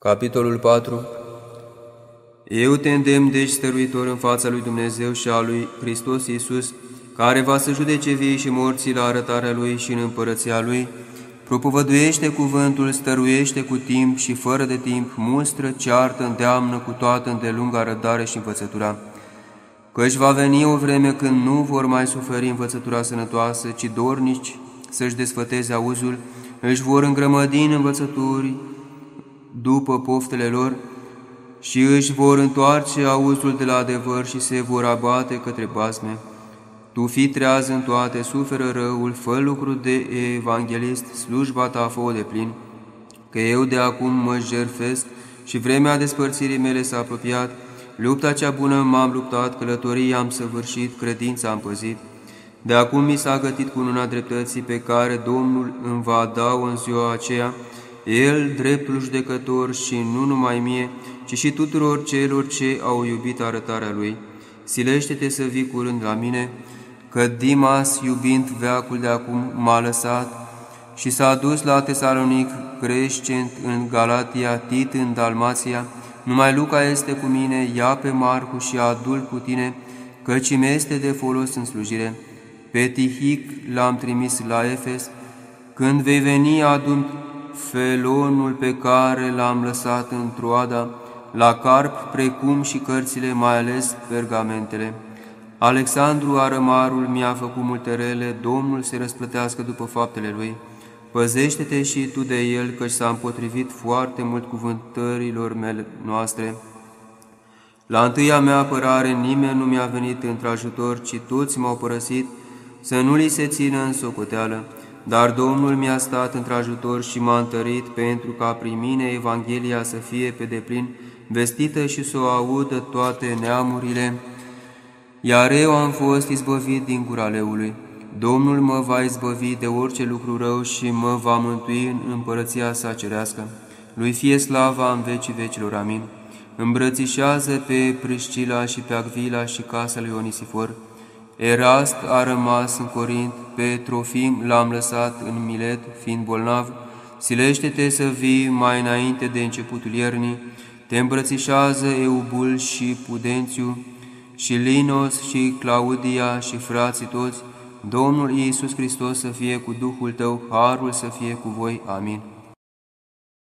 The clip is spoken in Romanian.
Capitolul 4 Eu te îndemn deci stăruitor în fața lui Dumnezeu și a lui Hristos Iisus, care va să judece vii și morții la arătarea Lui și în împărăția Lui, propovăduiește cuvântul, stăruiește cu timp și fără de timp, mustră, ceartă, îndeamnă cu toată îndelunga răbdare și învățătura. Căci va veni o vreme când nu vor mai suferi învățătura sănătoasă, ci dornici să-și desfăteze auzul, își vor îngrămădi în învățături, după poftele lor și își vor întoarce auzul de la adevăr și se vor abate către basme. Tu fi treaz în toate, suferă răul, fă lucru de evanghelist, slujba ta fă de plin, că eu de acum mă jerfesc și vremea despărțirii mele s-a apropiat, lupta cea bună m-am luptat, călătoria am săvârșit, credința am păzit. De acum mi s-a gătit cu luna dreptății pe care Domnul îmi va da în ziua aceea, el, dreptul judecător și nu numai mie, ci și tuturor celor ce au iubit arătarea Lui. Silește-te să vii curând la mine, că Dimas, iubind veacul de acum, m-a lăsat și s-a dus la Tesalonic, Crescent în Galatia, Tit în Dalmația, numai Luca este cu mine, ia pe Marcu și adul cu tine, căci mi este de folos în slujire. Pe Tihic l-am trimis la Efes, când vei veni adun felonul pe care l-am lăsat în Troada, la carp, precum și cărțile, mai ales pergamentele. Alexandru Arămarul mi-a făcut multe rele, Domnul se răsplătească după faptele lui. Păzește-te și tu de el, căci s-a împotrivit foarte mult cuvântărilor mele noastre. La întâia mea apărare nimeni nu mi-a venit într-ajutor, ci toți m-au părăsit, să nu li se țină în socoteală. Dar Domnul mi-a stat într-ajutor și m-a întărit pentru ca prin mine Evanghelia să fie pe deplin vestită și să o audă toate neamurile, iar eu am fost izbăvit din gura leului. Domnul mă va izbăvi de orice lucru rău și mă va mântui în împărăția sa cerească. Lui fie slava în vecii vecilor. Amin. Îmbrățișează pe Priscila și pe Agvila și casa lui Onisifor, Erast a rămas în Corint, pe Trofim l-am lăsat în Milet, fiind bolnav, silește-te să vii mai înainte de începutul iernii, te îmbrățișează Eubul și Pudențiu, și Linos și Claudia și frații toți, Domnul Iisus Hristos să fie cu Duhul tău, harul să fie cu voi. Amin.